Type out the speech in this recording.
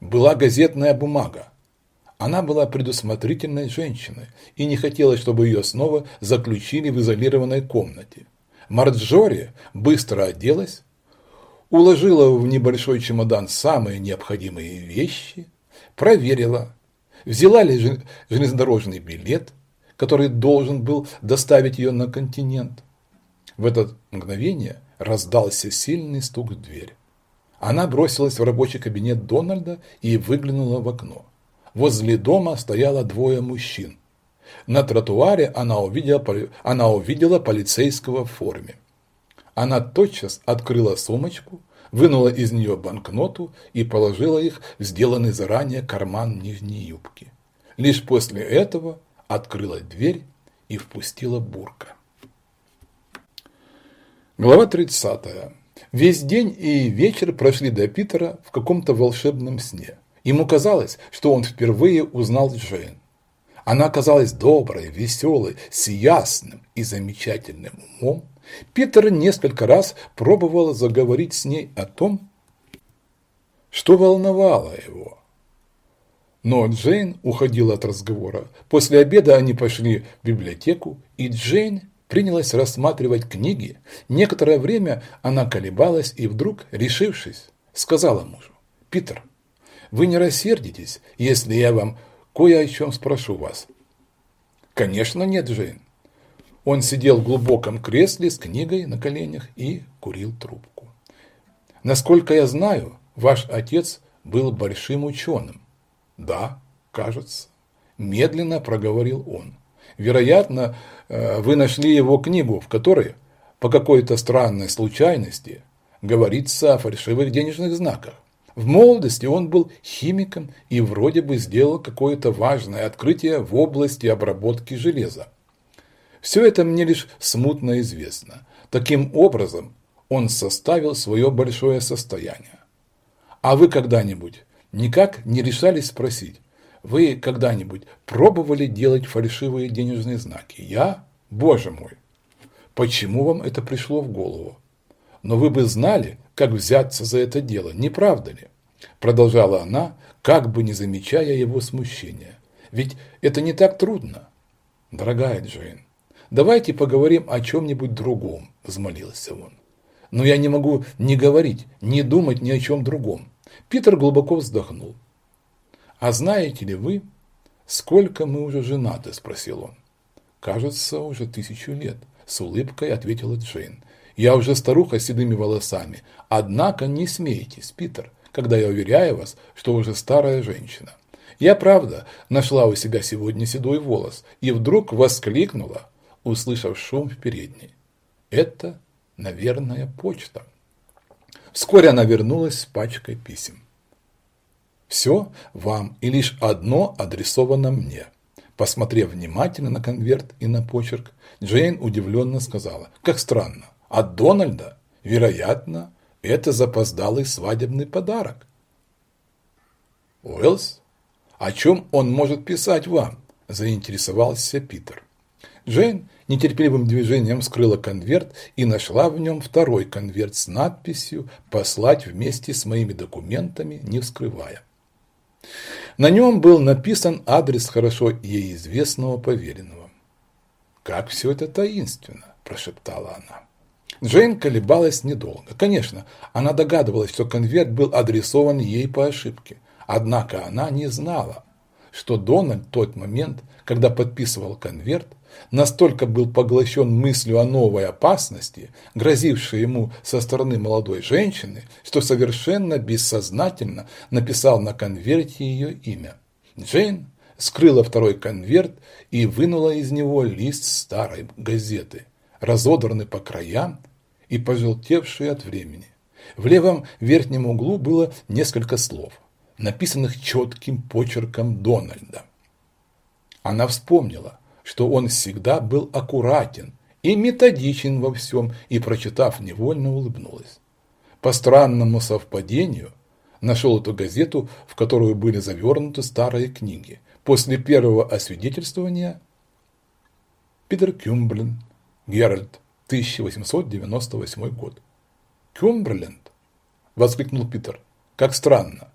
была газетная бумага. Она была предусмотрительной женщиной и не хотела, чтобы ее снова заключили в изолированной комнате. Марджори быстро оделась, уложила в небольшой чемодан самые необходимые вещи, проверила, взяла ли железнодорожный билет, который должен был доставить ее на континент. В это мгновение раздался сильный стук в дверь. Она бросилась в рабочий кабинет Дональда и выглянула в окно. Возле дома стояло двое мужчин. На тротуаре она увидела, она увидела полицейского в форме. Она тотчас открыла сумочку, вынула из нее банкноту и положила их в сделанный заранее карман нижней юбки. Лишь после этого открыла дверь и впустила бурка. Глава 30. Весь день и вечер прошли до Питера в каком-то волшебном сне. Ему казалось, что он впервые узнал Джейн. Она казалась доброй, веселой, с ясным и замечательным умом. Питер несколько раз пробовал заговорить с ней о том, что волновало его. Но Джейн уходила от разговора. После обеда они пошли в библиотеку, и Джейн принялась рассматривать книги. Некоторое время она колебалась и вдруг, решившись, сказала мужу, «Питер, вы не рассердитесь, если я вам кое о чем спрошу вас?» «Конечно нет, Джейн». Он сидел в глубоком кресле с книгой на коленях и курил трубку. «Насколько я знаю, ваш отец был большим ученым». «Да, кажется», – медленно проговорил он. «Вероятно, э, вы нашли его книгу, в которой, по какой-то странной случайности, говорится о фальшивых денежных знаках. В молодости он был химиком и вроде бы сделал какое-то важное открытие в области обработки железа. Все это мне лишь смутно известно. Таким образом, он составил свое большое состояние. А вы когда-нибудь никак не решались спросить, вы когда-нибудь пробовали делать фальшивые денежные знаки? Я? Боже мой! Почему вам это пришло в голову? Но вы бы знали, как взяться за это дело, не правда ли? Продолжала она, как бы не замечая его смущения. Ведь это не так трудно. Дорогая Джейн, давайте поговорим о чем-нибудь другом, взмолился он. Но я не могу ни говорить, ни думать ни о чем другом. Питер глубоко вздохнул. «А знаете ли вы, сколько мы уже женаты?» – спросил он. «Кажется, уже тысячу лет», – с улыбкой ответила Джейн. «Я уже старуха с седыми волосами. Однако не смейтесь, Питер, когда я уверяю вас, что уже старая женщина. Я, правда, нашла у себя сегодня седой волос и вдруг воскликнула, услышав шум в передней. Это, наверное, почта. Вскоре она вернулась с пачкой писем. Все вам и лишь одно адресовано мне. Посмотрев внимательно на конверт и на почерк, Джейн удивленно сказала, как странно, от Дональда, вероятно, это запоздалый свадебный подарок. Уэллс, о чем он может писать вам? Заинтересовался Питер. Джейн нетерпеливым движением вскрыла конверт и нашла в нем второй конверт с надписью «Послать вместе с моими документами, не вскрывая». На нем был написан адрес хорошо ей известного поверенного. «Как все это таинственно!» – прошептала она. Джейн колебалась недолго. Конечно, она догадывалась, что конверт был адресован ей по ошибке. Однако она не знала, что Дональд в тот момент, когда подписывал конверт, настолько был поглощен мыслью о новой опасности, грозившей ему со стороны молодой женщины, что совершенно бессознательно написал на конверте ее имя. Джейн скрыла второй конверт и вынула из него лист старой газеты, разодранный по краям и пожелтевший от времени. В левом верхнем углу было несколько слов, написанных четким почерком Дональда. Она вспомнила, что он всегда был аккуратен и методичен во всем, и, прочитав, невольно улыбнулась. По странному совпадению нашел эту газету, в которую были завернуты старые книги. После первого освидетельствования Питер Кюмблин, Геральт, 1898 год. «Кюмберленд!» – воскликнул Питер. «Как странно!